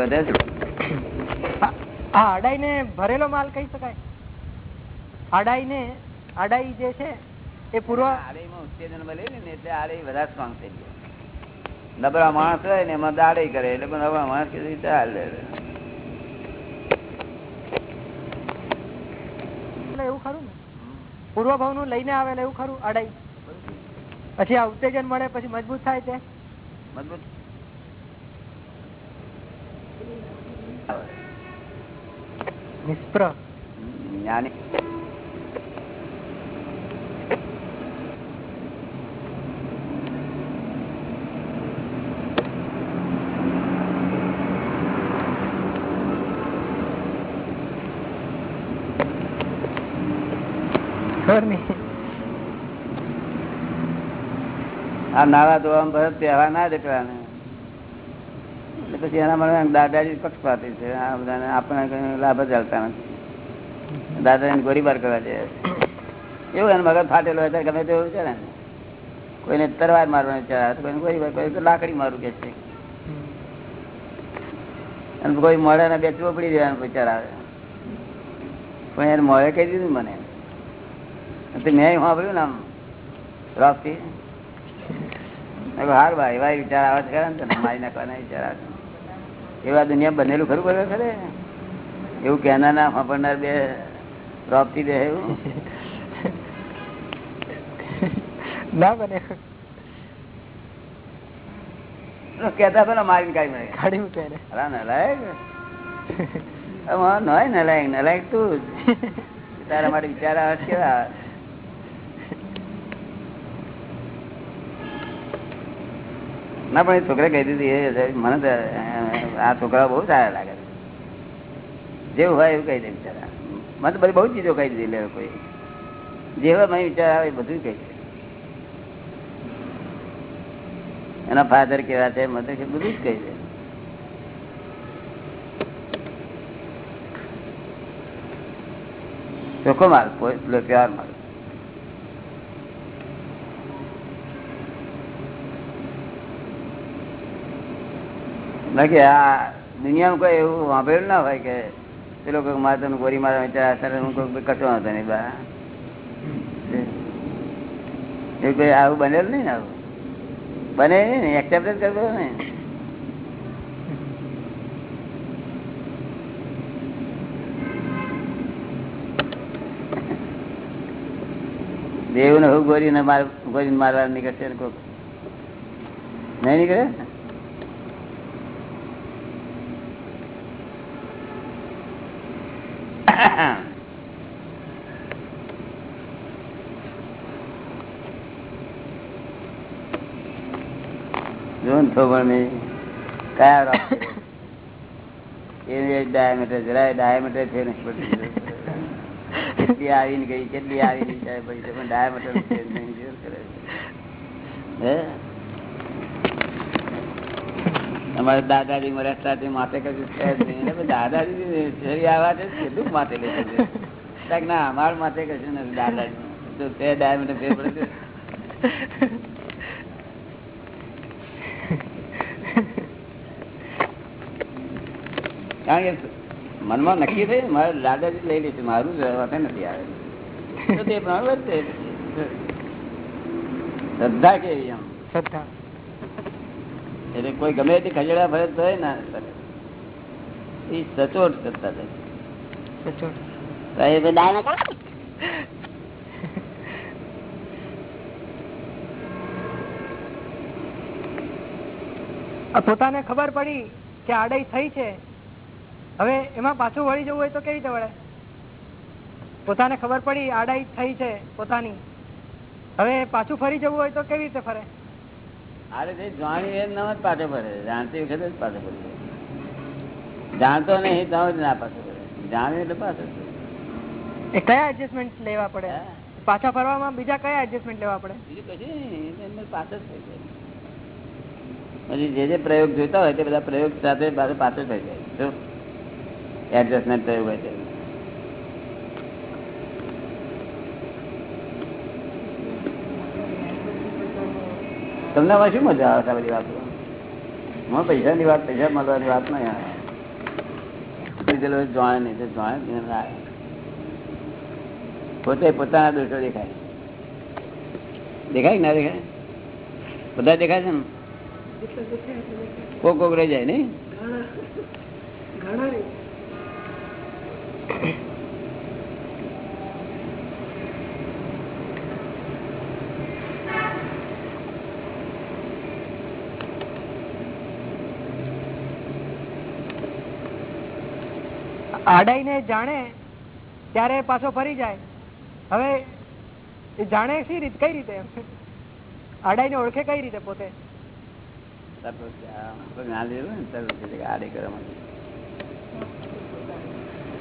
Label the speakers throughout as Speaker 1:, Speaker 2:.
Speaker 1: વધે છે.
Speaker 2: આ અડાઈ ને ભરેલો માલ કહી શકાય. અડાઈ ને અડાઈ જે છે એ પૂર્વ
Speaker 1: આડાઈમાં ઉત્તેજન મળે ને એટલે આડે વધારે સ્ટ્રોંગ થઈ ગયો નબળા માણસ હોય ને એમાં દાડી કરે એટલે પણ નબળા માણસ કીધું ચાલે
Speaker 2: એવું ખરું ને. પૂર્વ ભાવનું લઈને આવેલ એવું ખરું અડાઈ પછી આ ઉત્તેજન મળે પછી મજબૂત થાય છે.
Speaker 1: મજબૂત
Speaker 2: નિષ્પ્ર
Speaker 1: જ્ઞાની આ નાવા ધોવા ભરત તહેવાર ના દે પેલાને પછી એના મને દાદાજી પક્ષપાતી છે. આ બધાને આપણને લાભ જ ચાલતા નથી. દાદાને ગોળીબાર કરવા છે એવું એનો મગજ ફાટેલો હોય ગમે ગમે તેવું છે ને. કોઈને તરવાર મારવાનો વિચાર કોઈને ગોળીબાર કોઈ લાકડી મારું કે છે. અને કોઈ મળે ને બે ચોપડી દેવાનો વિચાર આવે પણ એને મળે કહી દીધું મને. તો મેં સાંભળ્યું ને આમ રોકથી હાર ભાઈ ભાઈ વિચાર આવે છે ને મારી નાખવાના વિચાર આવે. એવા દુનિયા બનેલું ખરું ખરું ખરે? એવું કેના ના સાંભળનાર બે રોપથી બે એવું?
Speaker 2: ના બને.
Speaker 1: કેતા પેલા મારી કાઢી
Speaker 2: કાઢી મૂકે
Speaker 1: અલા નલાયક? નલાયક. નલાયક તું. તારા માટે વિચાર આવે કેવા આવે? ના, પણ એ છોકરા કહી દીધી મને આ છોકરા બહુ સારા લાગે. જેવું હોય એવું કહી દે બિચારા. મને તો બધી બહુ ચીજો કહી દીધી લે કોઈ. જેવા મને વિચાર આવે બધું કહી દે. એના ફાધર કેવા છે, મને બધું જ કહી દે. ચોખ્ખો માલ પ્યાર માલ. બાકી આ દુનિયામાં કોઈ એવું વાંભેલું ના હોય કે પેલો કોઈ માતા નું ગોરી મારા વિચાર હું કોઈ કશો હતો નહીં, બા. આવું બનેલું નહીં ને આવું? બને નહીં ને એક્સેપ્ટ જ કરતો ને. દેવ ને હું ગોરી ને માર ગોરી મારવા નીકળશે નહીં નીકળે જોન થોભણ ને કયા એ ડાયામીટર જરાય ડાયામીટર છે ને કેટલી આવીને ગઈ, કેટલી આવીને જાય પછી ડાયામીટર હે? અમારે દાદાજી મર્યા સાથે માથે કશું છે જ આવા છે, કેટલું માથે લે ના, અમાર માથે કશું નથી, દાદાજી. તો તે ડાયમંડ ફેર પડે કારણ કે મનમાં નક્કી થઈ મારે દાદાજી લઈ લઈશું મારું જ વાતે નથી આવે. તો તે પ્રમાણે. શ્રદ્ધા કેવી આમ
Speaker 2: શ્રદ્ધા.
Speaker 1: એટલે કોઈ ગમે તે ખજડા ભરત થાય ને એ સચોટ કરતા થાય.
Speaker 2: પોતાને ખબર પડી કે આડાઈ થઈ છે. હવે એમાં પાછું વળી જવું હોય તો કેવી રીતે વળે? પોતાને ખબર પડી આડાઈ થઈ છે પોતાની. હવે પાછું ફરી જવું હોય તો કેવી રીતે ફરે?
Speaker 1: અરે જે જાણી એમ ન જ પાછો પડે જાણતી વખતે જ પાછો પડી જાણતો નહીં તો જ ના પાછો પડે જાણે એટલે પાછો
Speaker 2: એ કયા એડજસ્ટમેન્ટ લેવા પડે? પાછા ફરવામાં બીજા કયા એડજસ્ટમેન્ટ લેવા પડે?
Speaker 1: બીજું કશું એમને પાછો જ થઈ જાય. પછી જે જે પ્રયોગ જોઈતા હોય તે બધા પ્રયોગ સાથે પાછો પાછો થઈ જાય એડજસ્ટમેન્ટ પ્રયોગ હોય તે તમને શું મજા આવે છે બધી વાતો? મને પૈસાની વાત, પૈસા મળવાની વાત નહીં આવે. નહીં જાણે. પોતે પોતાના દોષો દેખાય. દેખાય ના દેખાય? બધા દેખાય છે ને? કોક કોક રહી જાય નહીં?
Speaker 2: આડાઈને જાણે ત્યારે પાછો ફરી જાય. હવે એ જાણે શી રીત કઈ રીતે આડાઈને ઓળખે કઈ રીતે પોતે.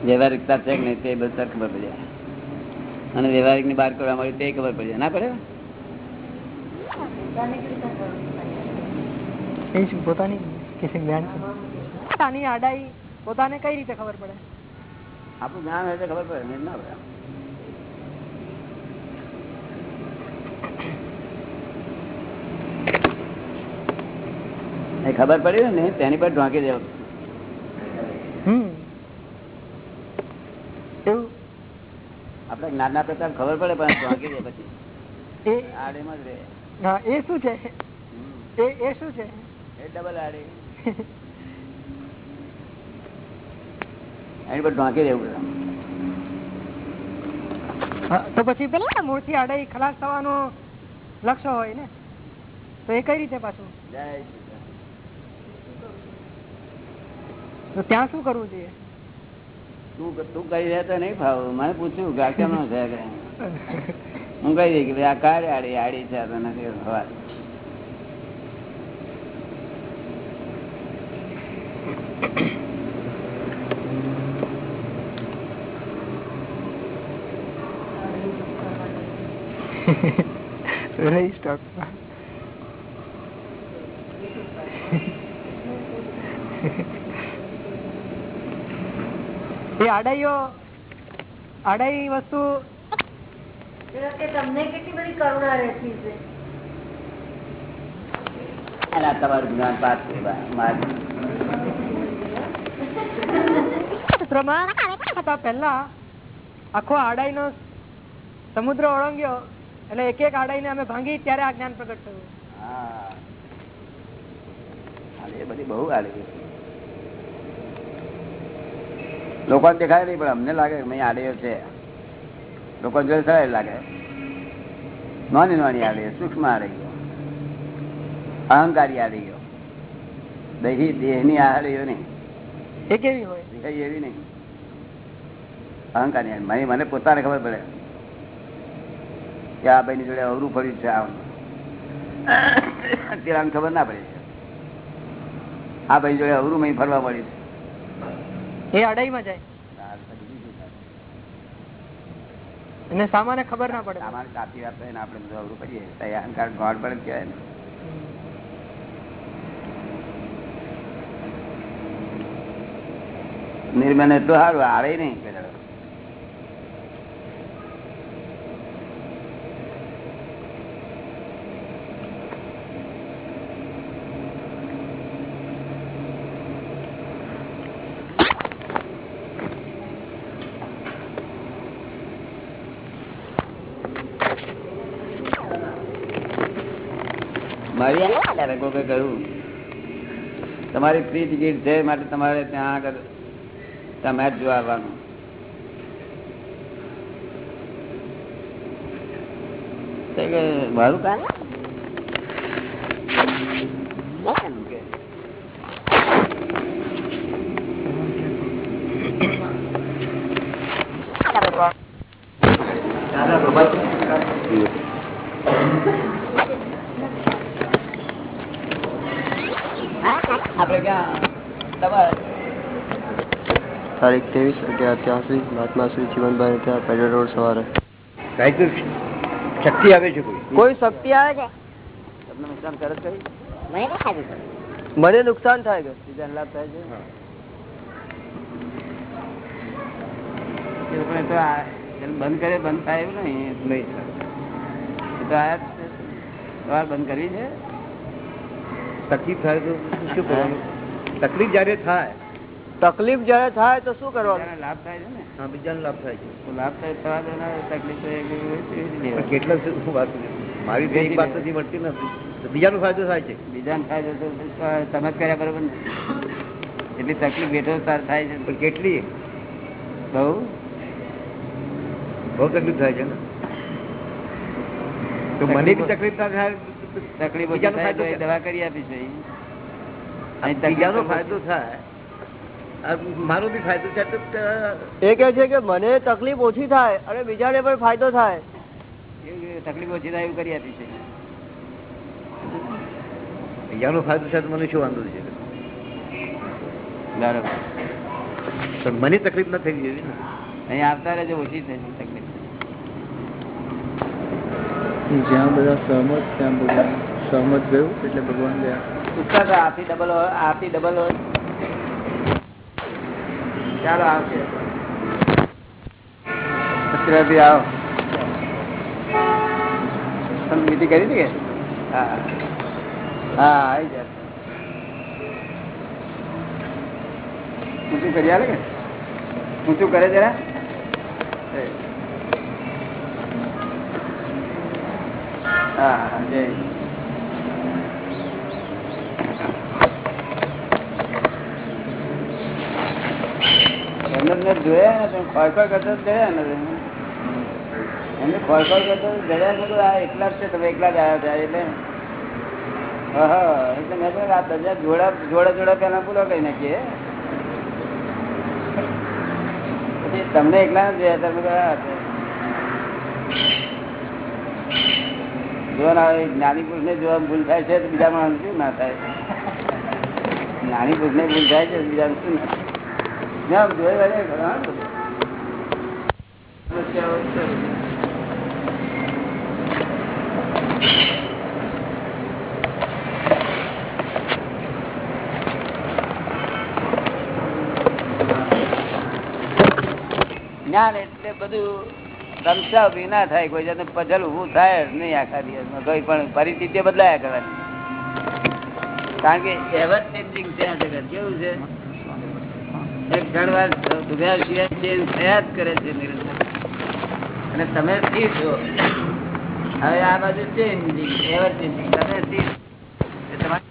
Speaker 1: વ્યવહારિકતા છે નહીં તે બધા ખબર પડી જાય. અને વ્યવહારિકની બહાર કરવા મળી તે ખબર પડી જાય. ના પડે
Speaker 2: પોતાની પોતાની આડાઈ પોતાને કઈ રીતે ખબર પડે?
Speaker 1: આપણું જ્ઞાન હોય તો ખબર પડે નહીં ના પડે ખબર પડી ને તેની પર ઢોંકી દેવ. આપડે જ્ઞાન ના પ્રતાપ ખબર પડે પણ ઢોંકી દે પછી. આડેમાં જ રહે.
Speaker 2: એ શું છે? એ શું છે?
Speaker 1: એ ડબલ આડે. એની પર ઢોંકી દેવું
Speaker 2: તો પછી પેલા મૂળથી આડે ખલાસ થવાનો લક્ષ્ય હોય ને? તો એ કઈ રીતે પાછું. તો ત્યાં શું કરવું જોઈએ?
Speaker 1: તું તું કરી રહ્યા તો નહીં ભાવ. મને પૂછ્યું આ કેમનો છે હું કહી દઈ કે ભાઈ આ કાર આડી આડી છે નથી ખબર
Speaker 2: રહી સ્ટોક એ આડાઈઓ આડાઈ વસ્તુ.
Speaker 3: તમને કેટલી બધી કરુણા રહેતી છે?
Speaker 1: અને તમારું જ્ઞાન પાસ મારું.
Speaker 2: સૂત્રમાં આખો આડાઈ નો સમુદ્ર ઓળંગ્યો. એટલે એક એક આડાઈ ને અમે ભાંગી ત્યારે આ જ્ઞાન પ્રગટ થયું.
Speaker 1: આડી એ બધી બહુ આડી લોકો દેખાય નહીં પણ અમને લાગે કે મેં આડીઓ છે. લોકો જોડે થાય લાગે. નાની નાની આડે સૂક્ષ્મ આડી ગયો. અહંકારી આડી ગયો. દહી દેહની આડે નહીં.
Speaker 2: એ કેવી હોય?
Speaker 1: એવી નહીં. અહંકારી આડી. મને પોતાને ખબર પડે. કે આ ભાઈ જોડે અવરું ફર્યું છે આમ. અત્યારે ખબર ના પડી આ ભાઈ જોડે અવરું મહી ફરવા મળ્યું
Speaker 2: એ અડાઈમાં જાય.
Speaker 1: છે
Speaker 2: અને સામાન્ય ખબર ના પડે.
Speaker 1: સામાન કાપી આપે ને આપણે બધું અવરું કરીએ. અહંકાર ગોળ પડે કહેવાય ને. નિર્મલ એટલું સારું આડે નહીં. પેલા કહ્યું તમારી ફ્રી ટિકિટ છે માટે તમારે ત્યાં આગળ ત્યાં મેચ જોવા આવવાનું. મારું કામ કે આપડે ક્યાં તમારે
Speaker 4: તારીખ ત્રેવીસ અગિયાર ત્યાંસી મહાત્મા શ્રી જીવનભાઈ ત્યાં પેડર રોડ સવારે
Speaker 1: શક્તિ આવે છે કોઈ
Speaker 4: કોઈ શક્તિ આવે કે
Speaker 1: તમને નુકસાન કરે છે કઈ
Speaker 4: મને નુકસાન થાય કે
Speaker 1: બીજાને લાભ થાય છે એ લોકોને તો આ એને બંધ કરે બંધ થાય એવું નહીં નહીં એ તો આયા જ છે. તમારે બંધ કરવી છે
Speaker 5: તકલીફ થાય તો શું કરવાનું તકલીફ જયારે થાય તકલીફ જયારે થાય તો શું કરવાનું?
Speaker 1: લાભ થાય છે ને?
Speaker 6: હા બીજાને લાભ થાય છે.
Speaker 1: લાભ થાય તકલીફ.
Speaker 6: કેટલા વાત મારી તો એક વાત નથી મળતી નથી. બીજાનો ફાયદો થાય છે?
Speaker 1: બીજાને ફાયદો તો તમે કર્યા બરોબર ને? એટલી તકલીફ બેઠો થાય છે
Speaker 6: પણ કેટલી?
Speaker 1: બહુ?
Speaker 6: બહુ તકલીફ થાય છે ને? તો મને બી તકલીફ ના થાય?
Speaker 1: તકલીફ દવા કરી આપીશ
Speaker 6: બીજાનો ફાયદો થાય મારો બી ફાયદો થાય તો
Speaker 5: એ કે છે કે મને તકલીફ ઓછી થાય અને બીજાને પણ ફાયદો થાય.
Speaker 1: તકલીફ ઓછી થાય એવું કરી આપી છે.
Speaker 6: બીજાનો ફાયદો થાય તો મને શું વાંધો છે?
Speaker 1: બરાબર.
Speaker 6: પણ મને તકલીફ ના થઈ જોઈએ ને.
Speaker 1: અહીં આવતા રહેજો ઓછી થશે તકલીફ.
Speaker 7: જ્યાં બધા સહમત ત્યાં ભગવાન સહમત ગયું એટલે ભગવાન ગયા.
Speaker 1: આથી ડબલ હોય આથી ડબલ હોય. આવો. કરી હા. આવી જાય ઊંચું કરી આલે કે? ઊંચું કરે જરા? હા જય એમને જોયા ને કરતા ગયા ને આ એકલા જ છે, તમે એકલા જ આવ્યા હતા એટલે. હા એટલે મેં કહ્યું આ બધા જોડા જોડા જોડા પેલા પૂરો કરી નાખીએ. પછી તમને એકલા જોયા તમે કયા જો ના જ્ઞાની પુરુષ ને જોવા ભૂલ થાય છે તો બીજા માણસ શું ના થાય? જ્ઞાની પુરુષ ને ભૂલ થાય છે બીજા શું ના જ્ઞાન એટલે બધું સમસ્યા ઊભી ના થાય, કોઈ જાતનું પઝલ ઉભું થાય નહીં આખા દિવસમાં. કોઈ પણ પરિસ્થિતિ બદલાયા કરવાની. કારણ કે એવર ચેન્જિંગ આ જગત કેવું છે? એક સિવાય ચેન્જ થયા જ કરે છે અને તમે સ્થિર છો. હવે આ બાજુ ચેન્જિંગ એવર ચેન્જિંગ તમે સ્થિર તમારે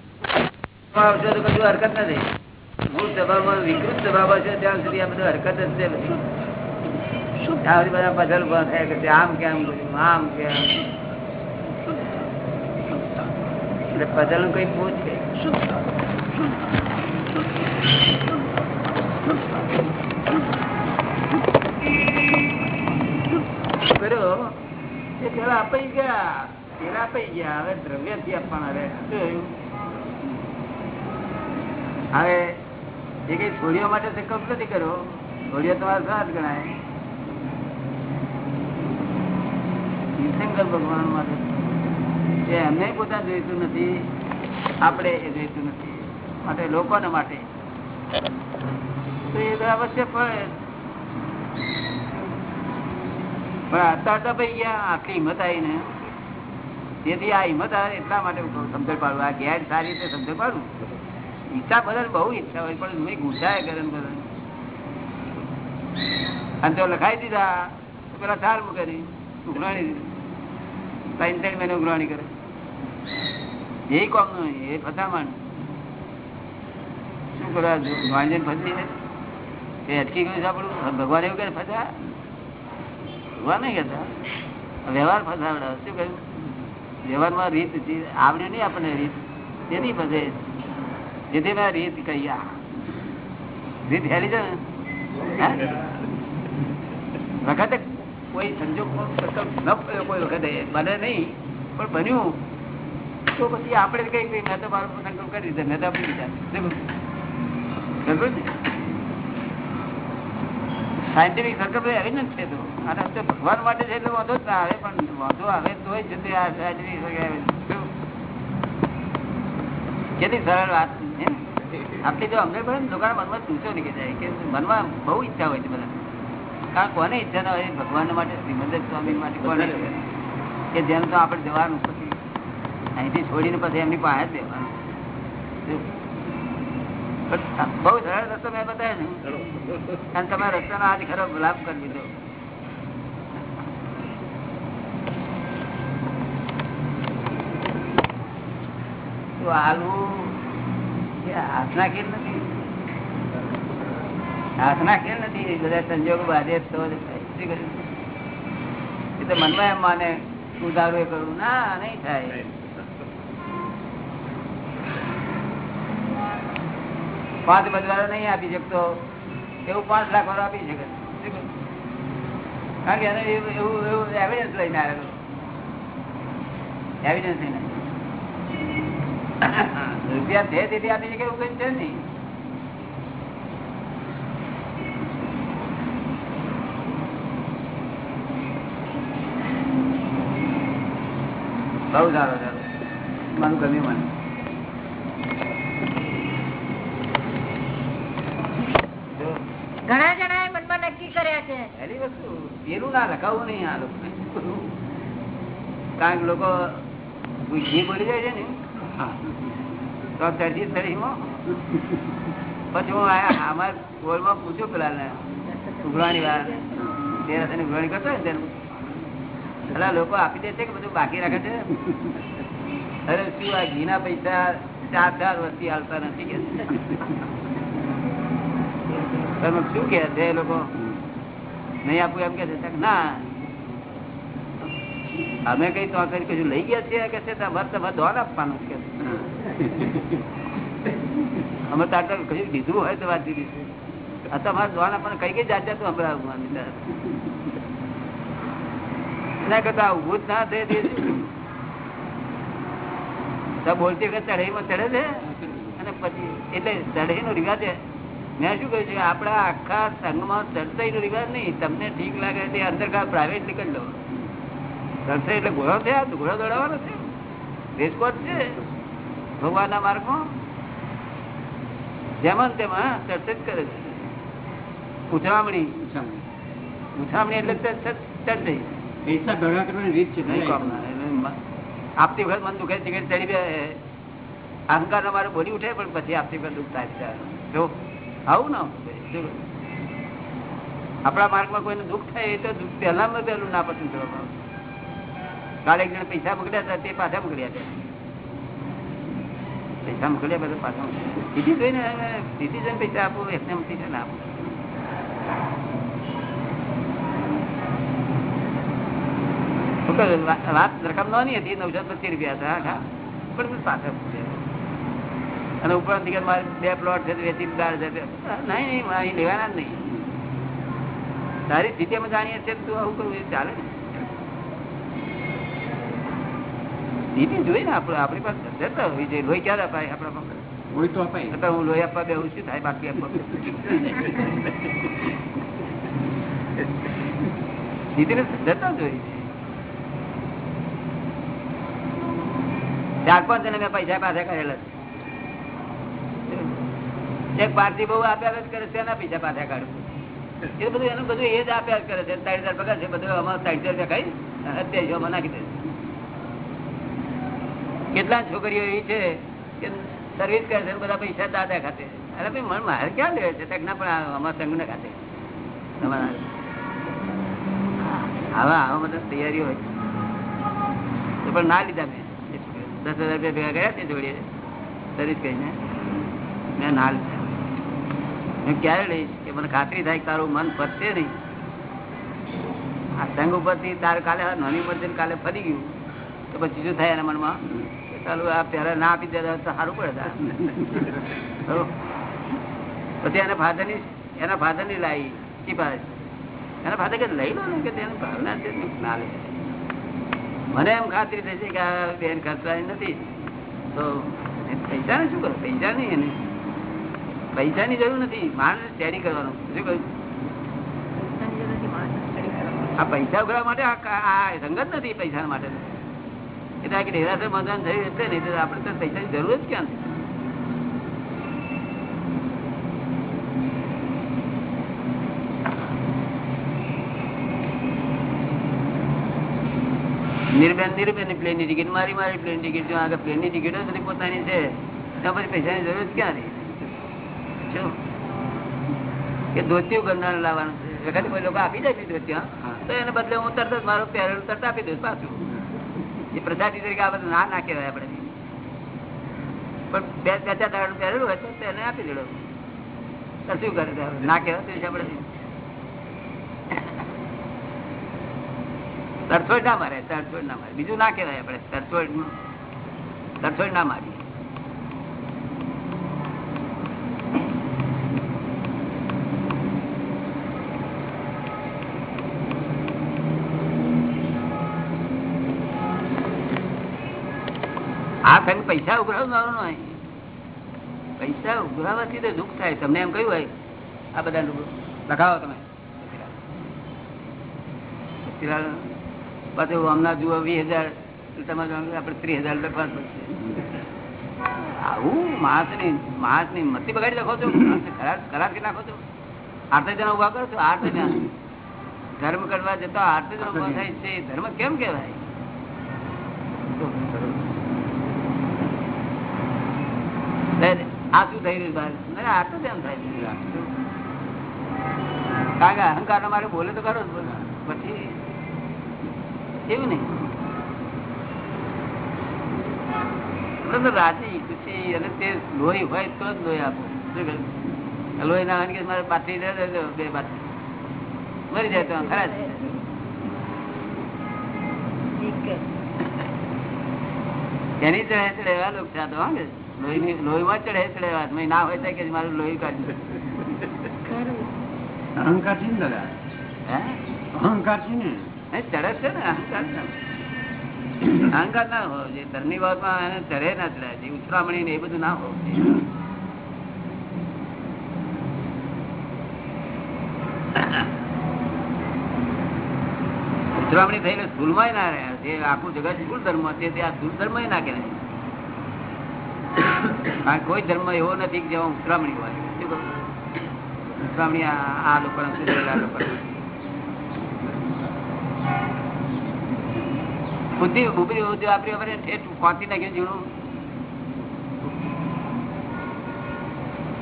Speaker 1: આવશો તો કશું હરકત નથી. મૂળ સ્વભાવમાં વિકૃત સ્વભાવ છે ત્યાં સુધી આ બધું હરકત જ છે બધી. ત્યાં સુધી બધા પઝલ ઊભા થયા કે આમ કેમ આમ કેમ. એટલે પઝલનું કઈ પૂછ. કે કર્યો? એ પેલા ગણાય. ભગવાન માટે. એમને પોતા જોઈતું નથી. આપણે એ જોઈતું નથી. માટે લોકોને માટે. તો એ તો અવશ્ય પડે પણ. હતા હતા ભાઈ ગયા આટલી હિંમત આવી ને. તેથી આ હિંમત આવે એટલા માટે સમજણ પાડું. આ ગેર સારી રીતે સમજણ પાડું. ઈચ્છા બધા બહુ ઈચ્છા હોય, પણ મેં ગુસાય કરે બધા અને તો લખાઈ દીધા. તો પેલા ચાર મૂકે નહીં. ઉઘરાણી ત્રણ ત્રણ મહિને ઉઘરાણી કરે. એ કોમનું એ ફસામણ શું કરવા વાંજન ફસી એ અટકી ગયું છે આપણું? ભગવાન એવું કે ફસા. ભગવાન નહીં કહેતા. વ્યવહાર ફસાવડા. શું કહ્યું? વ્યવહારમાં રીત આવડ્યું નહીં આપણને રીત. તેથી ફસે. જેથી મેં રીત કહી રીત હેરી છે વખતે કોઈ સંજોગ ન પડ્યો કોઈ વખતે. બને નહીં, પણ બન્યું. તો પછી આપણે કઈ મેં તો મારો સંકલ્પ કરી દીધો મેં તો આપી દીધા બરાબર ને? સાયન્ટિફિક સંકલ્પ એવિડન્સ છે તો અને તે ભગવાન માટે છે એટલે વાંધો જ ના આવે, પણ વાંધો આવે તોય છે તે આ સાયન્ટિફિક કેવું? કેટલી સરળ વાત આટલી જો અમને પણ લોકોના મનમાં પૂછો નીકળી જાય કે મનમાં બહુ ઈચ્છા હોય છે બધા. કારણ કોને ઈચ્છા ના હોય ભગવાન માટે, શ્રીમંદર સ્વામી માટે, કોને? કે જેમ તો આપણે જવાનું પછી અહીંથી છોડીને પછી એમની પાસે જ દેવાનું બહુ સરળ રસ્તો મેં બતાવ્યો ને. અને તમારા રસ્તાનો આજ ખરો લાભ કરી દીધો. નથી. હાથના ખેલ નથી. બધા સંજોગો બાધે તો મનમાં એમ માને સુધારું એ કરવું ના, નહીં થાય. પાંચ બજવાળો નહીં આપી શકતો, એવું પાંચ લાખ વાળો આપી શકે. કારણ કે એને એવું એવું એવું એવિડન્સ લઈને આવેલો. એવિડન્સ લઈને. રૂપિયા છે તેથી આપી શકે એવું કઈ છે નહીં. બહુ સારો સારું મારું ગમ્યું મને જો
Speaker 3: ઘણા જણાએ મનમાં નક્કી કર્યા છે.
Speaker 1: પહેલી વસ્તુ પેલું ના લખાવું નહીં આ લોકો. કારણ કે લોકો ઘી બોલી જાય છે ને. તો ચડતી ચડીમાં પછી હું અમારા ગોળમાં પૂછ્યું પેલા ને ઉઘરાણી વાર. તેરસ ઉઘરાણી કરતો હોય ને તેનું. પેલા લોકો આપી દે છે કે બધું બાકી રાખે છે? અરે શું આ ઘીના પૈસા ચાર ચાર વર્ષથી હાલતા નથી કે? શું કે છે એ લોકો? નહીં આપવું એમ કે છે? ના. અમે કઈ તો કશું લઈ ગયા છીએ, કે છે તમારે તમારે આપવાનું કે અમે તો કશું દીધું હોય તો વાત દીધી છે. તમારે દોન આપવાનું, કઈ કઈ જાત જાત બોલતી વખત ચઢાઈમાં ચડે છે? અને પછી એટલે ચઢાઈ નો રિવાજ મેં શું કહ્યું છે આપણા આખા સંઘમાં સરસાઈ નો રિવાજ નહીં તમને ઠીક લાગે તે અંદર કા પ્રાઇવેટ નીકળી લો. સરસાઈ એટલે ઘોડો થયા ઘોડો દોડાવવાનો છે. રેસકોટ છે ભગવાનના માર્ગમાં. જેમાં તેમાં ચર્ચિત કરે છે. ઉછરામણી ઉછરામણી એટલે ચડતાઈ
Speaker 7: પૈસા ભેગા કરવાની રીત છે
Speaker 1: આપતી વખત મન દુખે છે કે ચડી અહંકાર અમારે બોલી ઉઠે પણ પછી આપતી વખત દુઃખ થાય છે. જો આવું ના. આપણા માર્ગમાં કોઈને દુઃખ થાય એ તો દુઃખ પહેલામાં પહેલું ના પસંદ કરવામાં. કાલે એક જણ પૈસા બગડ્યા હતા, તે પાછા બગડ્યા હતા પૈસા મોકલ્યા બધા પાછા સીધી જોઈને સીધી જઈને પૈસા આપો એમથી છે ને આપો વાત રકમ નોની હતી નવસો પચીસ રૂપિયા હતા. પણ પાછા. અને ઉપરાંત મારે બે પ્લોટ છે વેચી નહીં નહીં અહીં લેવાના જ નહીં. તારી સ્થિતિ અમે જાણીએ છીએ તું આવું કરવું ચાલે ને. સ્થિતિ જોઈ ને આપણે આપણી પાસે જતા હોવી જોઈએ લોહી ક્યારે અપાય આપણા પાસે
Speaker 7: તો અપાય.
Speaker 1: હું લોહી આપવા બેહું શું થાય બાકી આપવા સ્થિતિને જતા જોઈ ચાર પાંચ જણા મેં પૈસા પાછા કરેલા છે. એક પાર્ટી બહુ આપ્યા જ કરે છે, એના પૈસા પાછા કાઢું. એ બધું એનું બધું એ જ આપ્યા જ કરે છે. ત્રણ હજાર પગાર છે, બધું અમારે ત્રણ હજાર રૂપિયા ખાઈ અત્યારે માં નાખી દે. કેટલા છોકરીઓ એવી છે કે સર્વિસ કરે છે બધા પૈસા દાદા ખાતે. અરે ભાઈ, મન મારે ક્યાં લેવે છે? તક પણ અમારા સંઘ ને ખાતે. આવા આવા બધા તૈયારીઓ હોય. તો પણ ના લીધા મેં. દસ હજાર રૂપિયા ભેગા કર્યા છે જોડીએ સર્વિસ કરીને. મેં ના લીધા. હું ક્યારે લઈશ કે મને ખાતરી થાય તારું મન ફરશે નહીં? આ સંઘ ઉપરથી તારે કાલે નાની ઉંમર કાલે ફરી ગયું. તો પછી શું થાય એના મનમાં? ચાલુ, આ પહેલા ના આપી દેતા તો સારું પડે. પછી એના ફાધરની એના ફાધરની લાવી સિફારિશ. એના ફાધર કે લઈ લો ને, કે તેની ભાવના છે ના લે. મને એમ ખાતરી થઈ છે કે આ બેન ખર્ચાય નથી. તો પૈસા ને શું કરો? પૈસા નહીં એને. પૈસાની જરૂર નથી માણસ સ્ટડી કરવાનું. શું કહ્યું? આ પૈસા ઉઘરા માટે આ સંગત નથી પૈસા માટે. એટલે કે ડેરાસર મતદાન થયું એટલે નહીં તો આપણે તો પૈસાની જરૂર જ ક્યાં નથી નિર્બેન નિર્બેન પ્લેનની ટિકિટ મારી મારી પ્લેન ટિકિટ જો આગળ પ્લેનની ટિકિટો બધી પોતાની છે ત્યાં પછી પૈસાની જરૂર ક્યાં રહી? શું? કે ધોતિયું કરનાર લાવવાનું છે? વખતે કોઈ લોકો આપી જાય છે ધોતિયા તો એને બદલે હું તરત જ મારો પહેરેલું તરત આપી દઉં પાછું. એ પ્રજાતિ તરીકે આ બધું ના ના કહેવાય આપણે. પણ બે બે ચાર દાડાનું પહેરેલું હોય તો એને આપી દેડો. શું કરે ના કહેવાય આપણે તરછોડ ના મારે તરછોડ ના મારે. બીજું ના કહેવાય આપણે તરછોડ તરછોડ ના મારી પૈસા ઉઘરાવવાનું નહીં પૈસા ઉઘરાવવાથી તો દુઃખ થાય, તમને એમ કહ્યું હોય. આ બધા લખાવો તમે. પાછું હમણાં જુઓ વીસ હજાર તમારે આપણે ત્રીસ હજાર લખવા આવું માણસની માણસની મતી બગાડી લખો છો? ખરાબ ખરાબ કે નાખો છો? આઠ જણા ઊભા કરો છો? આર્થિક ધર્મ કરવા જતા આઠ જણા ઊભા થાય છે. ધર્મ કેમ કેવાય આ શું થઈ રહ્યું ભાઈ ના, આ તો તેમ થાય છે. કારણ કે અહંકાર મારે બોલે તો કરો. પછી એવું નહીં? રાજી ખુશી અને તે લોહી હોય તો જ લોહી આપો. લોહી ના કે મારે દે દે બે પાછી મરી જાય તો ખરા. એની ચડે ચડે એવા લોકો છે વાંગે તો હા કે લોહીની લોહીમાં ચડે ચડે. ના હોય તો કે મારું લોહી
Speaker 6: અહંકાર છે ને દાદા?
Speaker 1: હે?
Speaker 6: અહંકાર છે ને?
Speaker 1: ચડે છે ને અહંકાર અહંકાર ના હોવો જોઈએ ધર્મની બાબતમાં એને ચડે ના ચડે. છે ઉછરામણી ને એ બધું ના હોવું જોઈએ ઉછરામણી થઈને સ્કૂલમાં ના રહે. જે આખું જગત સ્કૂલ ધર્મ છે તે આ સ્કૂલ ધર્મ ના કહેવાય. કારણ કોઈ ધર્મ એવો નથી કે જેમાં ઉતરામણી હોય. શું કહું? ઉછરામણી આ લોકોના બુદ્ધિ બુદ્ધિ બુદ્ધિ આપણી અમારે ઠેઠ પહોંચી નાખ્યું જીવનું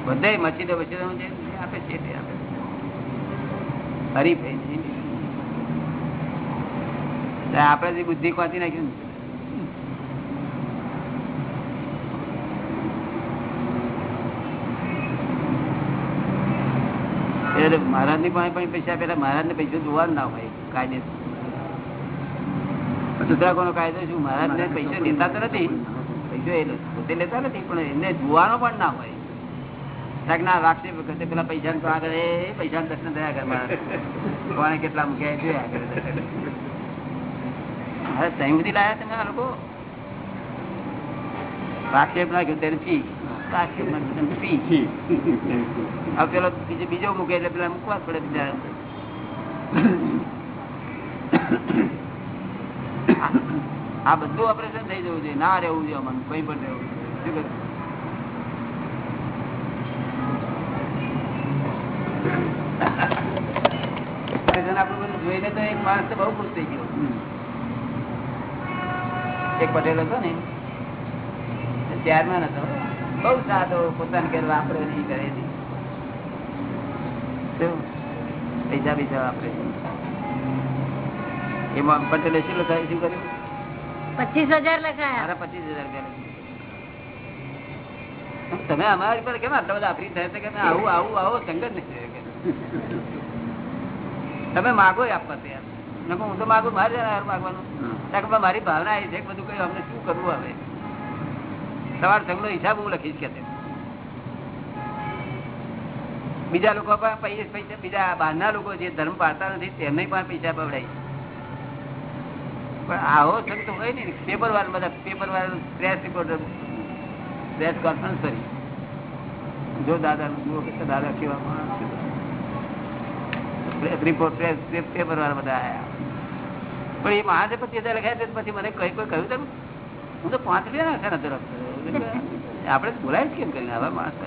Speaker 1: બધે મસ્જિદો મસ્જિદો આપે છે, તે આપે. હરીફાઈ આપણે જે બુદ્ધિ પહોંચી નાખ્યું ને. એટલે મહારાજની પાસે પણ પૈસા પેલા મહારાજ ને પૈસા જોવા ના હોય કાયદે સુધરાકોનો કાયદો શું? મહારાજ ને પૈસા લેતા તો નથી. પૈસો એ પોતે લેતા નથી પણ એને જોવાનો પણ ના હોય. ના રાખશે વખતે પેલા પૈસા તો આગળ એ પૈસા દર્શન થયા કરે. મહારાજ કોણે કેટલા મૂક્યા જોયા કરે. ત્યાં સુધી લાયા તમે આ લોકો? આક્ષેપ નાખ્યો ત્યારે ફી પેલો બીજો મૂકે એટલે પેલા મૂકવા પડે બીજા. આ બધું ઓપરેશન થઈ જવું જોઈએ. ના રહેવું જોઈએ અમને કઈ પણ રહેવું. શું ઓપરેશન આપણું બધું જોઈને તો એક માણસ તો બહુ ખુશ થઈ ગયો. એક પટેલ હતો ને ત્યારમાં હતો. બહુ સાદો પોતાને ઘેર વાપરે નહીં કરે પૈસા પૈસા વાપરે એમાં પટેલે શું લખાયું શું કર્યું?
Speaker 3: પચીસ હજાર લખાયા.
Speaker 1: પચીસ હજાર રૂપિયા તમે અમારી પર કેમ આટલા બધા આફરી થાય છે કે આવું આવું આવો સંગત નહીં. તમે માગો એ આપવા તૈયાર. હું તો માગું મારે માગવાનું. કારણ કે મારી ભાવના એ છે બધું કઈ અમને શું કરવું હવે? સવાર સંઘનો હિસાબ હું લખીશ કે બીજા લોકો પણ પૈસા બીજા બહારના લોકો જે ધર્મ પાડતા નથી, તેમને પણ પૈસા પવડાય પણ આવો સંત હોય ને પેપર વાર બધા પેપર વાર પ્રેસ રિપોર્ટર પ્રેસ કોન્ફરન્સ કરી. જો દાદા દાદા કેવા માણસ રિપોર્ટ પ્રેસ પેપર વાર બધા આયા. પણ એ મહાદેવ પછી લખાય પછી મને કઈ કોઈ કહ્યું તમે? હું તો પાંચ રૂપિયા નાખ્યા નથી રાખતો આપણે બોલાય કેમ કરીને? આવા માણસ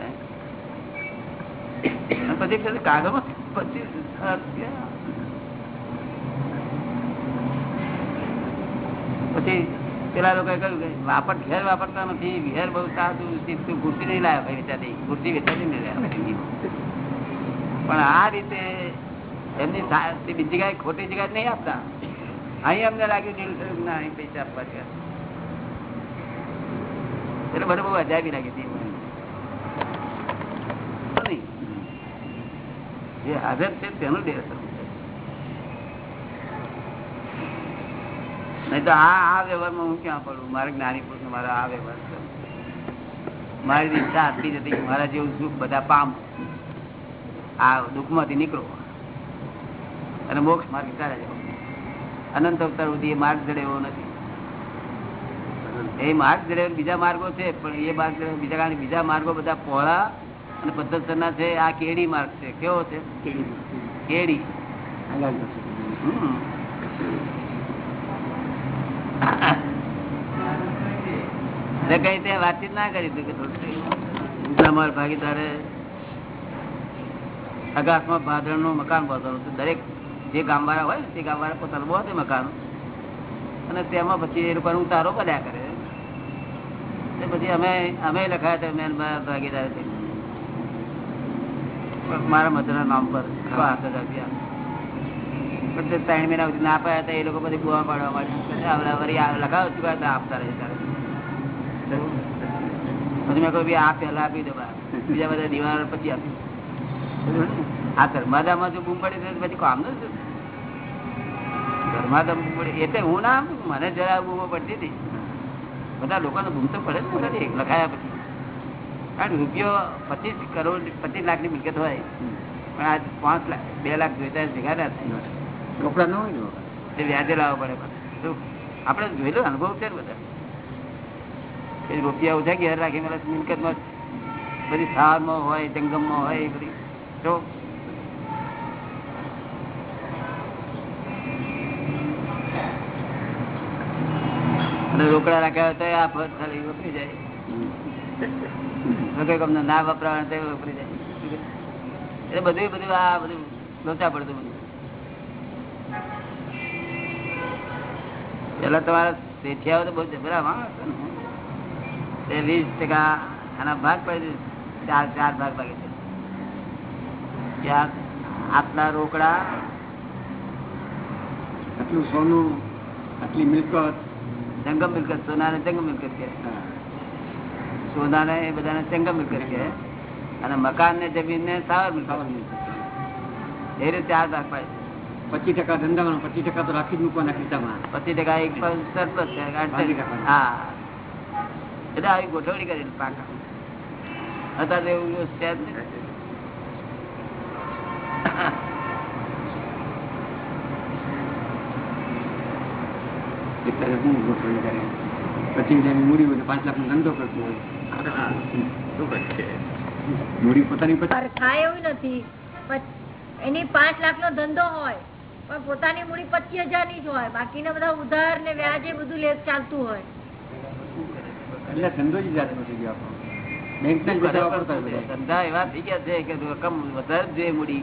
Speaker 1: પછી કાગળમાં પચીસ પછી પેલા લોકો કહ્યું કે વાપર, ઘેર વાપરતા નથી, ઘેર બહુ સાદું તું ખુરશી નહીં લાવ્યા ભાઈ વેચાતી. ખુરશી વેચાતી નહીં લાવ્યા પણ આ રીતે એમની બીજી જગ્યાએ ખોટી જગ્યાએ નહીં આપતા. અહીં અમને લાગ્યું કે ના પૈસા આપવા એટલે મને બહુ અજાબી લાગી હતી જે હાજર છે તેનું ડેરસર નહીં તો આ વ્યવહારમાં હું ક્યાં પડું? મારે જ્ઞાની પુરુષ મારા આ વ્યવહાર છે. મારી ઈચ્છા આટલી જ હતી મારા જેવું સુખ બધા પામ. આ દુઃખમાંથી નીકળો. અને મોક્ષ માર્ગ ચાલે જાઓ. અનંત અવતાર સુધી એ માર્ગ જડે એવો નથી. એ માર્ગ જડે બીજા માર્ગો છે, પણ એ માર્ગ જડે બીજા કારણ બીજા માર્ગો બધા પહોળા અને પદ્ધતિના છે, આ કેડી માર્ગ છે. કેવો છે? કેડી. કઈ તે વાતચીત ના કરી હતી કે થોડું ભાગીદારે અગાસમાં ભાદરણનું મકાન બાંધવાનું હતું દરેક જે ગામવાળા હોય તે ગામવાળા પોતાનું બહુ મકાન. અને તેમાં પછી એ લોકોને ઉતારો કર્યા કરે. પછી અમે અમે લખાયા હતા મેન ભાગીદાર મારા મધુરા નામ પર પાંચ હજાર પણ ત્રણ મહિના સુધી ના પાયા હતા એ લોકો પછી બુવા પાડવા માંડી આવડા વળી આ ચુકા હતા આપતા રહે પછી મેં કહ્યું આ પહેલા આપી દો બીજા બધા દિવાળ પછી આપી આ ધર્માદામાં જો બૂમ પડી તો પછી કામ નથી ધર્માદા બૂમ પડી. એટલે હું ના મને જરા બૂમો પડતી હતી. બધા લોકોને બૂમ તો પડે ને લખાયા પછી. કારણ રૂપિયો પચીસ કરોડ પચીસ લાખની મિલકત હોય પણ આજ પાંચ લાખ બે લાખ જોઈતા ભેગા
Speaker 6: રોકડા ન હોય
Speaker 1: તે વ્યાજે લાવવા પડે તો આપણે જોયેલો અનુભવ છે બધા. એ રૂપિયા ઓછા ઘેર રાખી મિલકતમાં બધી સારમાં હોય જંગમમાં હોય બધી. તો અને રોકડા રાખ્યા હોય તો આ ફળ ખાલી વપરી જાય. ગમને ના વપરાવા તે વપરી જાય. એટલે બધું બધું આ બધું લોચા પડતું બધું. પેલા તમારા શેઠિયાઓ તો બહુ જબરા માણસ તે વીસ ટકા આના ભાગ પડી ચાર ચાર ભાગ ભાગે છે કે આટલા રોકડા
Speaker 6: આટલું સોનું આટલી મિલકત
Speaker 1: જંગમ મિલકત સોના ને જંગમ મિલકત કે સોના ને એ બધાને જંગમ મિલકત કે અને મકાન ને જમીન ને સાવર મિલકત એ રીતે આ પાડે.
Speaker 6: પચીસ ટકા ધંધામાં પચીસ ટકા તો રાખી જ મૂકવાના ખિસ્સામાં.
Speaker 1: પચીસ ટકા એક સરપ્લસ છે. હા. એટલે આવી ગોઠવણી કરી પાકા. અત્યારે એવું છે નહીં.
Speaker 6: એટલે હું ગોઠવણી કરે પચીસ હજારની મૂડી હોય તો પાંચ લાખનો ધંધો કરતો હોય. મૂડી પોતાની
Speaker 3: થાય એવું નથી. એની પાંચ લાખ નો ધંધો હોય પણ પોતાની મૂડી પચીસ હજારની જ હોય. બાકીના બધા ઉધાર ને વ્યાજે બધું લેસ ચાલતું હોય.
Speaker 6: એટલે ધંધો જ ગયો આપણો. બધા.
Speaker 1: ધંધા એવા થઈ ગયા છે કે રકમ વધારે જોઈએ મૂડી.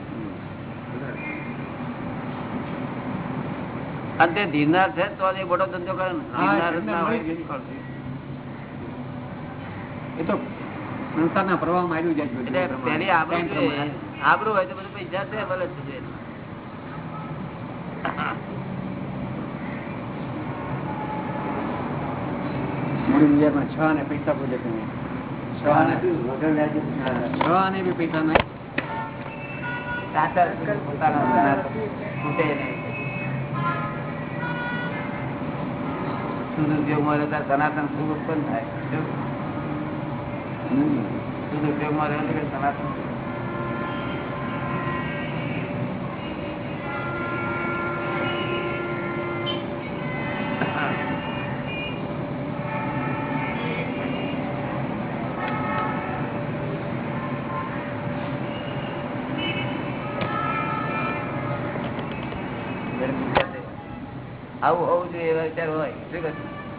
Speaker 1: અને તે ધીરનાર છે તો એ મોટો ધંધો કરે.
Speaker 6: એ તો સંસારના પ્રવાહમાં આવ્યું જાય છે
Speaker 1: એટલે પેલી આબરું. આબરૂ હોય તો બધું પૈસા છે ભલે છે
Speaker 6: છ ને પૈસા પૂજે છ. ને બી પૈસા નહીં.
Speaker 1: પોતાના ઉદ્યોગમાં રહેતા સનાતન સુખ ઉત્પન્ન થાય. ઉદ્યોગમાં એટલે સનાતન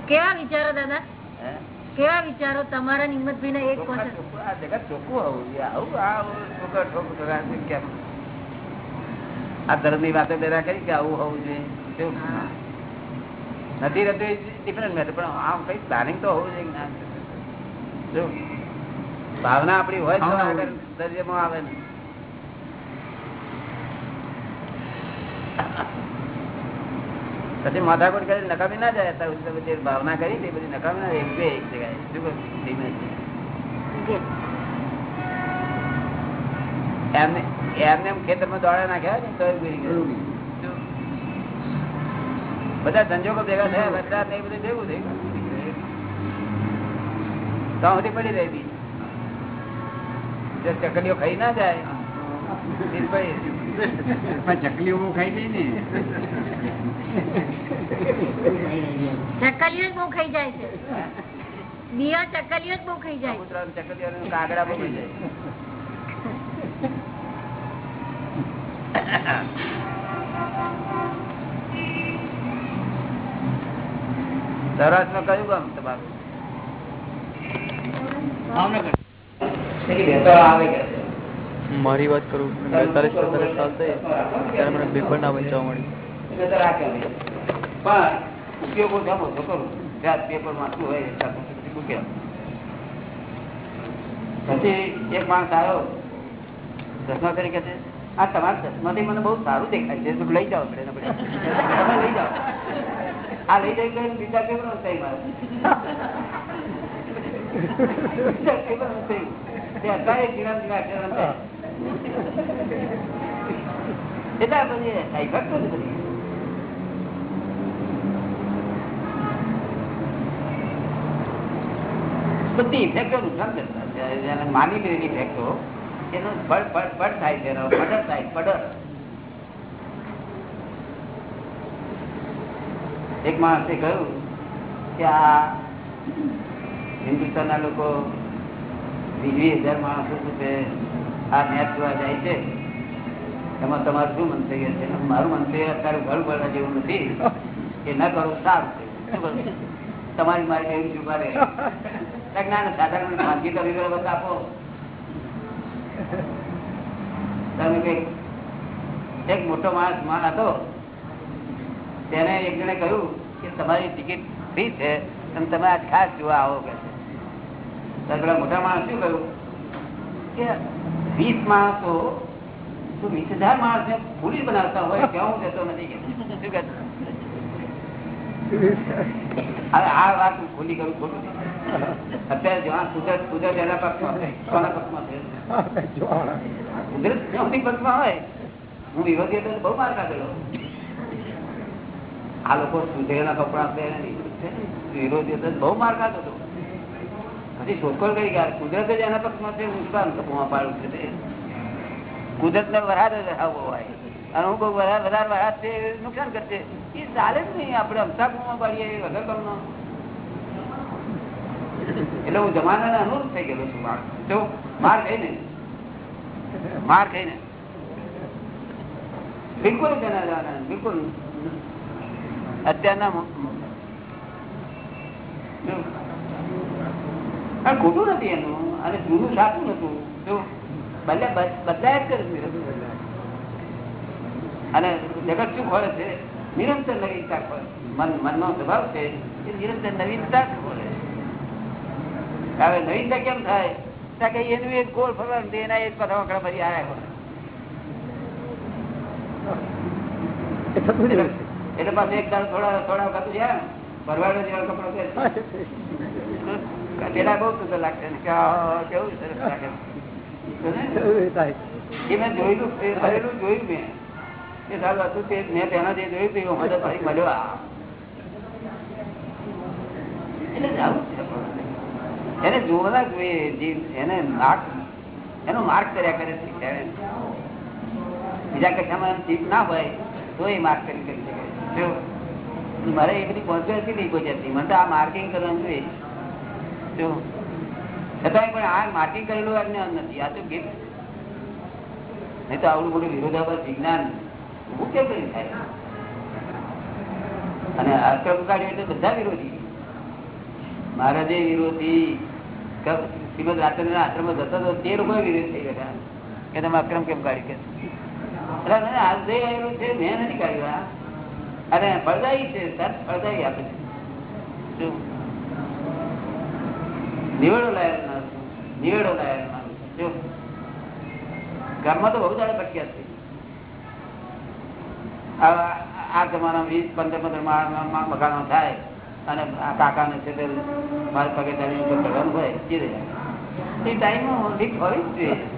Speaker 3: કેવા વિચારો દાદા? કેવા વિચારો? તમારા નિમતભાઈ ના એક
Speaker 1: આ જગત ચોખ્ખું હોવું આવું આવું ઠોકર ઠોક ઠોકા છે કેમ? આ ધર્મની વાતો પેલા કરી કે આવું હોવું જોઈએ? નથી રહેતું ડિફરન્ટ મેટર પણ આમ કઈ પ્લાનિંગ તો હોવું જોઈએ ભાવના આપણી હોય તો આગળ દરિયામાં આવે ને. પછી માથાકૂટ કરી નકામી ના જાય અત્યાર ભાવના કરી તે બધી નકામી ના જાય એક બે એક જગ્યાએ શું કહું? ધીમે ધીમે. એમને એમને એમ ખેતરમાં દોડા નાખ્યા ને તો ગુરી ગયું શું? બધા સંજોગો ભેગા થયા વરસાદ ને એ બધું ભેગું થઈ ગયું સુધી પડી રહી બી જો ચકલીઓ ખાઈ ના જાય પડી.
Speaker 6: પણ ચકલી બહુ ખાઈ જાય ને.
Speaker 3: ચકલીઓ બહુ ખાઈ જાય છે. બિયા ચકલીઓ બહુ ખાઈ જાય. છે
Speaker 1: કબૂતરા ને ચકલીઓને કાગડા બહુ જાય. સૌરાષ્ટ્રમાં કયું ગામ તમારું? આવે કે.
Speaker 7: મારી વાત કરું બેતાલીસ તેતાલીસ સાલ થઈ, ત્યારે મને પેપર ના વંચાવા મળ્યું
Speaker 1: પણ ઉપયોગો જમો તો કરું જ્યાં પેપરમાં શું હોય પછી. એક માણસ આવ્યો ચશ્મા તરીકે છે, આ તમારા ચશ્માથી મને બહુ સારું દેખાય છે તું લઈ જાઓ આપણે લઈ જાઓ. આ લઈ જઈ ગઈ બીજા પેપર થઈ મારે. બીજા પેપર થઈ અત્યારે અક્ષર થાય. એટલે માની લેલી ઇફેક્ટો એનો ફળ ફળ ફળ થાય છે એનો થાય પડર એક માણસે કહ્યું કે આ હિન્દુસ્તાનના લોકો વીસ વીસ હજાર માણસો છે આ મેચ જોવા જાય છે. એમાં તમારું શું મંતવ્ય છે? મારું મંતવ્ય અત્યારે ઘર ભરવા જેવું નથી. એ ન કરવું સારું છે. તમારી મારી એવું શું કરે ના સાધારણ ખાનગી તો વિગત આપો. તમે કઈ એક મોટો માણસ માણ હતો. તેને એક જણે કહ્યું કે તમારી ટિકિટ ફ્રી છે, અને તમે આજ ખાસ જોવા આવો કે પેલા મોટા માણસ શું કહ્યું? કે વીસ માણસો વીસ હજાર માણસ ને પૂરી બનાવતા હોય ત્યાં હું જતો નથી હવે આ વાત હું ખોલી કરું ખોટું અત્યારે જ્યાં કુદરત કુદરત એના પક્ષમાં પક્ષમાં કુદરત જ્યાંથી પક્ષમાં હોય, હું વિરોધી બહુ માર કાઢેલો આ લોકો સુધરેલા કપડા પહેરે વિરોધી હતો બહુ માર કાઢતો પછી શોધખોળ કરી ગયા કુદરત જ એના પક્ષમાં છે નુકસાન પાડું છે કુદરત ને વરાદ જ આવો હોય. અને હું કહું વરાદ વધારે વરાદ છે, નુકસાન કરશે. એ ચાલે જ નહીં, આપણે અમથા કુમાં પાડીએ વગર કામનો એટલે હું જમાનાને અનુરૂપ થઈ ગયેલો છું, માર. જો, માર ખાઈને. માર ખાઈને. બિલકુલ તેના જવાના બિલકુલ. અત્યારના. પણ ખોટું નથી એનું. અને જૂનું સાચું નતું જો બદલે બદલાય જ કરે અને જગત શું ખોળે છે? નિરંતર નવીનતા ખોળે. મન મનનો સ્વભાવ છે એ નિરંતર નવીનતા ખોળે હવે નવીનતા કેમ થાય? ત્યાં કે એનું એક ગોળ ફરવાનું એના એક વખરા ફરી આવ્યા હોય એટલે પાછું એક દાળ થોડા થોડા વખત ભરવાડો જેવા કપડો. પેલા બહુ સુંદર લાગશે ને કેવું સરસ લાગે. એ મેં જોયેલું ભરેલું જોયું મેં. એ સારું હતું તે મેં તેના જે જોયું તે હું ફરી મળ્યો એટલે જ એને જોવા જોઈએ એને માર્ક એનો માર્ક કર્યા કરે છે બીજા કક્ષામાં ચીપ ના હોય તો એ માર્ક કરી કરી શકે મારે એ બધી કોન્ફિડન્સ નહીં કોઈ મને તો આ માર્કિંગ કરવાનું જોઈએ જો. છતાંય પણ આ માર્કિંગ કરેલું આજ્ઞ નથી. આ તો ગીત નહીં તો આવડું મોટું વિરોધાભાસ, વિજ્ઞાન હું કેમ કરી થાય? અને અક્રમ કાઢ્યો એટલે બધા વિરોધી. મારા જે વિરોધી શ્રીમદ રાત્રે આશ્રમ જતો હતો તે લોકો વિરોધ થઈ ગયા કે તમે અક્રમ કેમ કાઢી કે અરે આ જે આવેલું છે મેં નથી કાઢ્યું. અને ફળદાયી છે સર ફળદાયી આપે છે. એ ટાઈમ ઠીક હોય જ છે.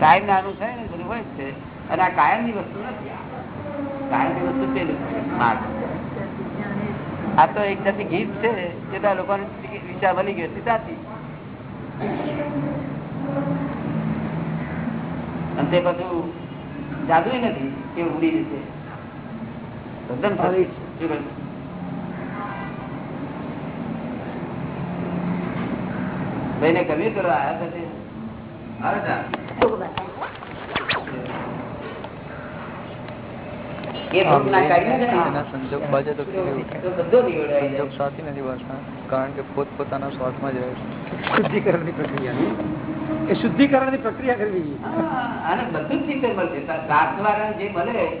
Speaker 1: ટાઈમ નાનું થાય ને બધું હોય જ છે. અને આ કાયમની વસ્તુ નથી. કાયમની વસ્તુ છે માર્ગ આ તો એક જાતિ ગીત છે જે તો લોકોને વિચાર બની ગયો છે સાચી અને તે બધું જાદુ નથી કે ઉડી જશે. તદ્દન? ભાઈને ગમ્યું કરવા આવ્યા સાથે આવે છે? એ ભૂખ ના કાઢી છે ને?
Speaker 7: એના સંજોગ બાજે તો કેવું
Speaker 1: તો બધો નિવેડો આવી
Speaker 7: સંજોગ
Speaker 1: જાય.
Speaker 7: સાથી નથી પાછા કારણ કે પોતપોતાના સ્વાર્થમાં જ રહે છે.
Speaker 6: શુદ્ધિકરણની પ્રક્રિયા. એ શુદ્ધિકરણની પ્રક્રિયા કરવી.
Speaker 1: અને બધું જ ચિંતન મળશે. સાતવાળા જે મળે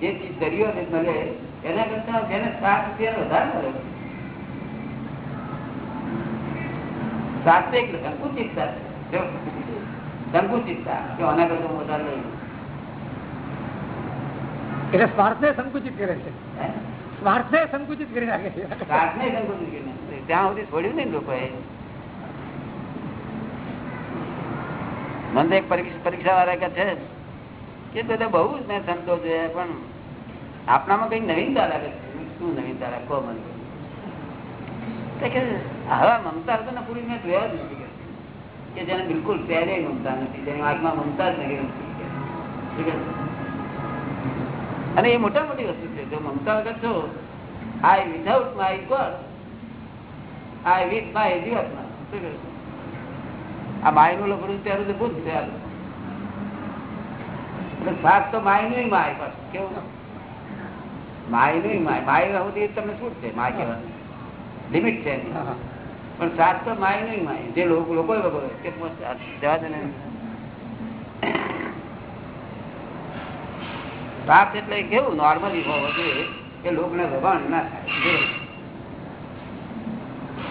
Speaker 1: જે ચીજ દરિયો મળે એના કરતા જેને સાત રૂપિયા વધારે મળે. સાત એક સંકુચિતતા સંકુચિતતા કે આના કરતા વધારે લઉં.
Speaker 6: એટલે સ્વાર્થને સંકુચિત કરે છે? સ્વાર્થને સંકુચિત કરી નાખે છે.
Speaker 1: સાતને સંકુચિત ત્યાં સુધી છોડ્યું નહીં લોકોએ? મને એક પરીક્ષા વાળા કે છે કે બધા બહુ જ મેં સંતો જોયા પણ આપણામાં કઈ નવીનતા લાગે છે. શું નવીનતા રાખો મને. કે હવે મમતા તો પૂરી મેં જોયા જ નથી કે. જેને બિલકુલ પહેરે મમતા નથી, જેની વાતમાં મમતા જ નથી? અને એ મોટા મોટી વસ્તુ છે. જો મમતા વગર છો I without my God I with my જીવાત્મા. આ માયનું લખડું ત્યારે તો ભૂત છે. આ. એટલે સાત તો માયનું માય બસ કેવું માયનું માય. માય સુધી તમને છૂટ છે. માય કહેવાનું લિમિટ છે. પણ સાત તો માય નહીં માય. જે લોકો લોકો વગોરે કે જવા દે ને એટલે કેવું? નોર્મલી હોવો જોઈએ કે લોકને દબાણ ના થાય.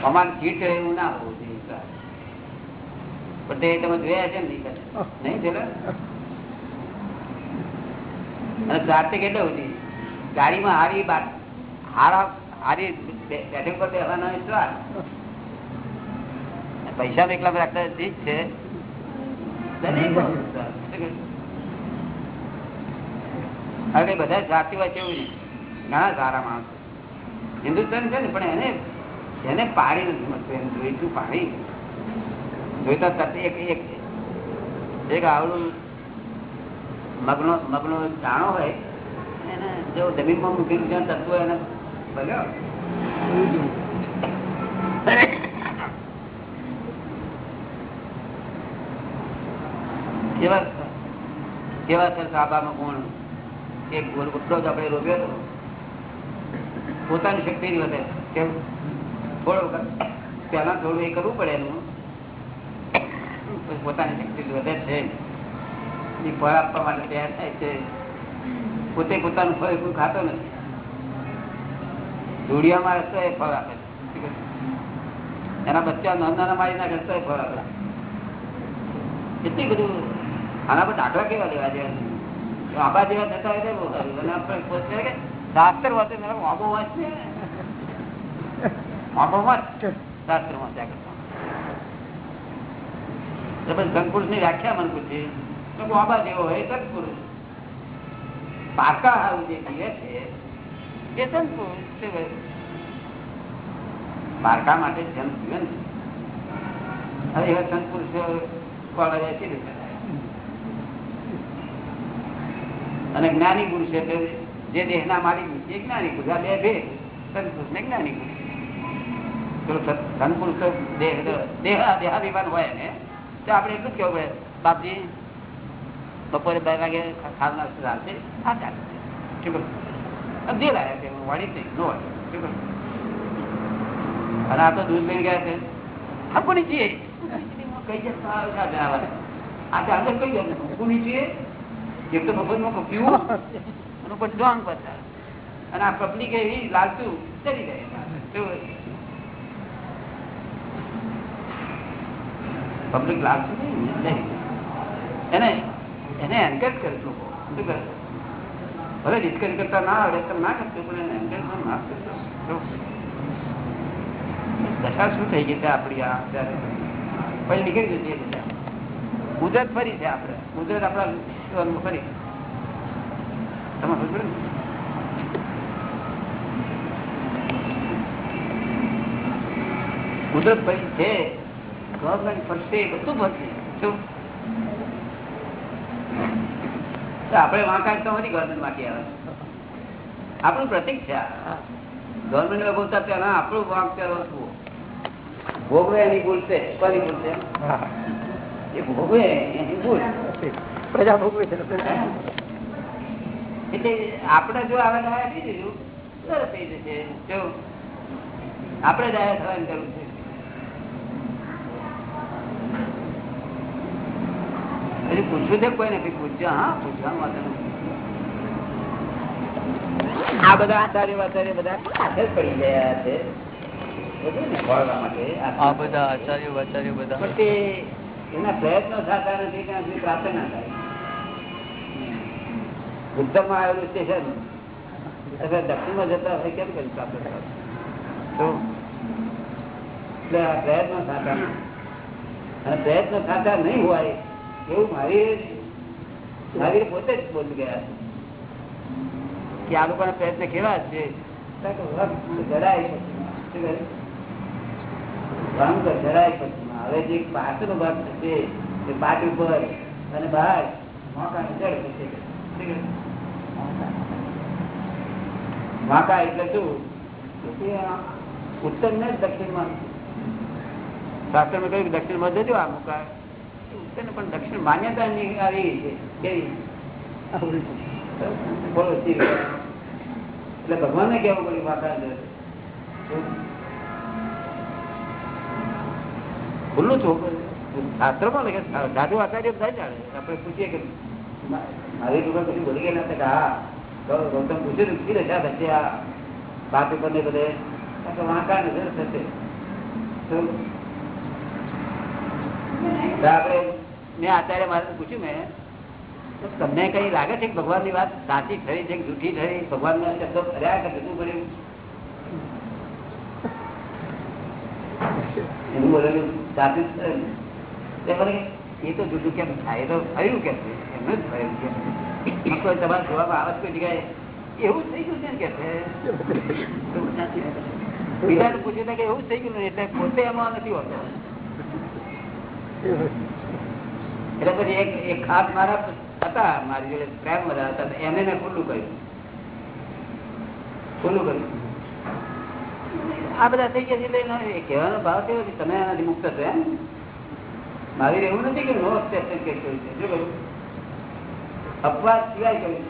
Speaker 1: અમારે ચીટ એવું ના હોવું જોઈએ પણ તે તમે જોયા છે નહીં? નહીં? અને સાત કેટલો હતી? ગાડીમાં હારી હારા હારી બેઠક પર બેસવાના વિશ્વાસ પૈસા એકલા રાખતા ઠીક છે દરેક વસ્તુ વિશ્વાસ. શું કહ્યું? હવે કઈ બધા જાતિ હોય કેવું નહીં. ઘણા સારા માણસો. હિન્દુસ્તાન છે ને, પણ એને એને પાડી નથી મળતું. એને જોઈતું પાડી. જોઈતા તરત એક એક એક આવડું મગનો મગનો દાણો હોય, એને જો જમીનમાં મૂકેલું ત્યાં તત્વ એને બન્યો કેવા કેવા સર આબામાં ગુણ? પોતાની શક્તિ ની વધે કેમ? થોડો વખત. થોડું એ કરવું પડે એનું. પોતાની શક્તિ વધે છે. એ ફળ આપવા માટે તૈયાર થાય છે. પોતે પોતાનું ફળ કોઈ ખાતો નથી. જોડિયામાં રહેતો એ ફળ આપે એના બચ્ચા નાના નાના મારી ના તો એ ફળ આપે. કેટલી બધું આના પર દાખલા કેવા લેવા જેવા જો જેવા થતા હોય વાંબો આપણે શાસ્ત્ર વાંચે. આંબો વાંચે આંબો વાંચ. શાસ્ત્ર વાંચ્યા કરતા તો ની વ્યાખ્યા મને પૂછી. તો આંબા જેવો હોય સત્પુરુષ પાકા હારું જે જીવે છે એ સંતપુરુષ? પારકા માટે જેમ જીવન હવે એવા સંતપુરુષો કોણ હોય છે ને? અને જ્ઞાની પુરુષ એટલે જે દેહના માલિક છે એ જ્ઞાની પુરુષ આ બે ભેદ સંતપુરુષ ને જ્ઞાની પુરુષ સત- સંતપુરુષ તો દેહ દેહ દેહાભિમાન હોય ને, તો આપણે એટલું જ કેવું પડે? બાપજી, બપોરે બે વાગે ખાવાના ચાલશે હા ચાલશે શું જે લાયા છે વાળી જ નહીં નો વાળી અને આ તો દૂધ લઈને ગયા છે. હા કોની છીએ કઈ જતા આ. આ ચાલે કઈ જાય કોની છીએ એક તો મફતમાં પીવું. ઉપર ડોંગ બધા અને આ પબ્લિક એવી લાલતું ચડી જાય પબ્લિક લાલતું નહીં એને એને એન્કરેજ કરે શું કરે ભલે ડિસ્કસ કરતા ના આવડે તો ના કરતો પણ એને encourage ના કરતો શું? દશા શું થઈ ગઈ છે આપણી આ અત્યારે? પછી નીકળી જતી કુદરત ફરી છે આપણે. કુદરત આપણા જીવનમાં ફરી તમે? કુદરત ફરી છે ગવર્મેન્ટ ફરશે બધું ફરશે શું? આપણે વાંકા તો નથી ગવર્મેન્ટ બાકી આવે. આપણું પ્રતિક છે ગવર્મેન્ટ ભોગવતા ત્યાં આપણું વાંક ત્યાં શું ભોગવે એની ભૂલ છે કોની ભૂલ છે? એ ભોગવે એની ભૂલ.
Speaker 2: પ્રજા ભોગવે છે.
Speaker 1: એટલે આપણે જો આવે થઈ જશું સરસ થઈ જશે જો આપણે ડાયા થવાની જરૂર છે. હજી પૂછવું છે કોઈ નથી? પૂછ્યા હા પૂછવા વાત આ બધા આચાર્ય વાચાર્ય બધા પડી ગયા છે? બધું ને માટે
Speaker 7: આ બધા આચાર્ય આચાર્ય બધા.
Speaker 1: એના પ્રયત્નો થતા નથી ત્યાં સુધી પ્રાપ્ત ના થાય. ઉત્તરમાં આવેલું સ્ટેશન દક્ષિણ દક્ષિણમાં જતા હોય કેમ કરી એટલે આ પ્રયત્નો થતા અને પ્રયત્નો સાચા નહીં હોય, એવું મારી મારી પોતે જ બોલી ગયા છે. કે આ લોકોના પ્રયત્ન કેવા છે? જરાય જરાય હવે જે પાછળનો ભાગ છે તે પાટ ઉપર અને બહાર મોકા જળ થશે? વાંકા એટલે શું? ઉત્તર ને દક્ષિણમાં. શાસ્ત્રમાં કહ્યું કે દક્ષિણમાં જજો આ મુકા. ઉત્તર પણ દક્ષિણ માન્યતા ની આવી કેવી? બોલો? એટલે ભગવાનને કેવું કર્યું વાંકા. ખુલ્લું ચોખ્ખું શાસ્ત્રમાં લખે સાધુ આચાર્ય થાય જાણે આપણે પૂછીએ કે મારી દુકાન પછી બોલી ગયા કે હા ગૌતમ પૂછ્યું ને, શી રજા થશે આ બાપ ઉપર ને બધે? કારણ કે વાંકા નજર થશે તો તો આપણે મેં આચાર્ય મારે પૂછ્યું મેં તો તમને કઈ લાગે છે કે ભગવાનની વાત સાચી ખરી છે કે જૂઠી ખરી ભગવાનના શબ્દો ફર્યા કે જૂઠું પડ્યું? એનું બોલેલું સાચું જ છે ને. તે મને કે, એ તો જુદું કેમ થાય? એ તો થયું કેમ છે? એમનું જ થયું કેમ છે. કોઈ કે કે એને ખુલ્લું કર્યું. ખુલ્લું કર્યું. આ બધા થઈ ગયા એટલે એનો કહેવાનો ભાવ કેવો છે? તમે એનાથી મુક્ત એમ? મારી એવું નથી કે નો અબ્જેક્શન કે છે અપવાદ સિવાય કહ્યું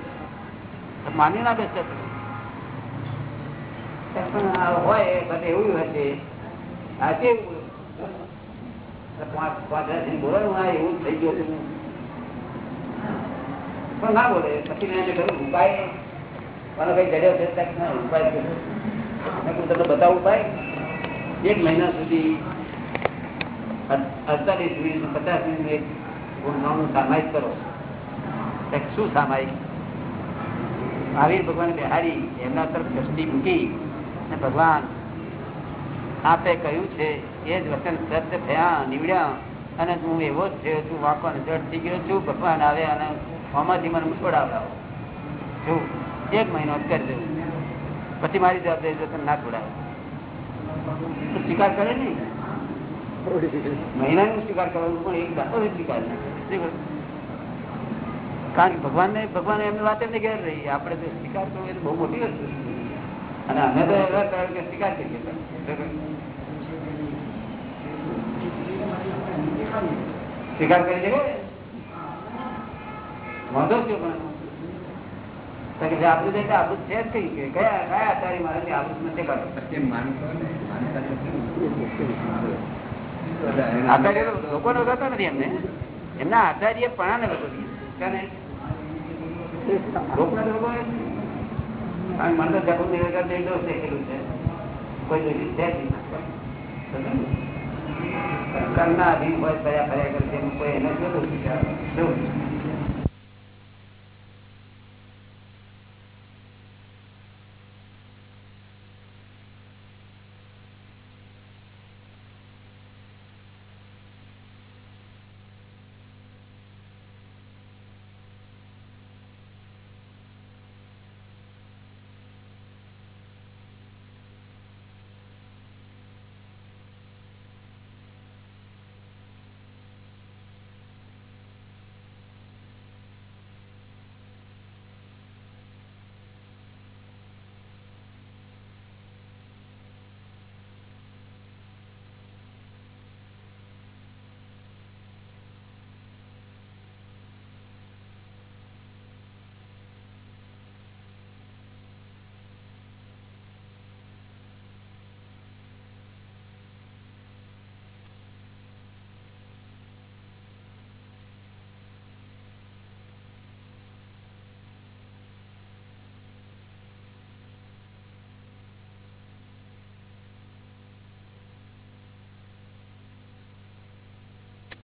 Speaker 1: માની ના આ હોય, બધે એવું હશે. પાંચ હજાર બોલવાનું એવું થઈ ગયું પણ ના બોલે, પછી મેં ઉપાય. મને કઈ જડ્યો છે. ઉપાય કીધું, તમને બતાવું એક મહિના સુધી અડતાલીસ મિનિટ, પચાસ મિનિટ નામનું સામાયિક કરો. શું સામાયિક? મહાવીર ભગવાન બિહારી એમના તરફ દ્રષ્ટિ મૂકી અને ભગવાન આપે કહ્યું છે, એ જ વચન સત્ય થયા, નીવડ્યા અને હું એવો જ થયો છું વાંકો જડ થઈ ગયો, છું, ભગવાન આવે અને આમાંથી મને છોડાવડાવો જો, એક મહિનો જ કરી દઉં પછી મારી જવાબદારી વચન ના છોડાવે સ્વીકાર કરે નહીં. મહિનાનો સ્વીકાર કરવાનો પણ એક દાખલો સ્વીકાર ના? કારણ કે ભગવાનને ભગવાન એમની વાત એમને ઘેર રહી. આપણે તો સ્વીકાર કરવો એ બહુ મોટી વસ્તુ અને અમે તો એવા કારણ કે સ્વીકાર કરીએ સ્વીકાર કરી દેવો વાંધો શું પણ. આપણું છે આપણું છે જ કઈ કે કયા કયા આચાર્ય મારે આપણું નથી કરવું આચાર્ય લોકો નો ગતો નથી. એમને. એમના આચાર્ય પણ ને કે મને તો જગત નિર્ગત નિર્દોષ દેખેલું છે કોઈ. કર્મના અધીન હોય ફર્યા ફર્યા કરે છે કોઈ એને? શું?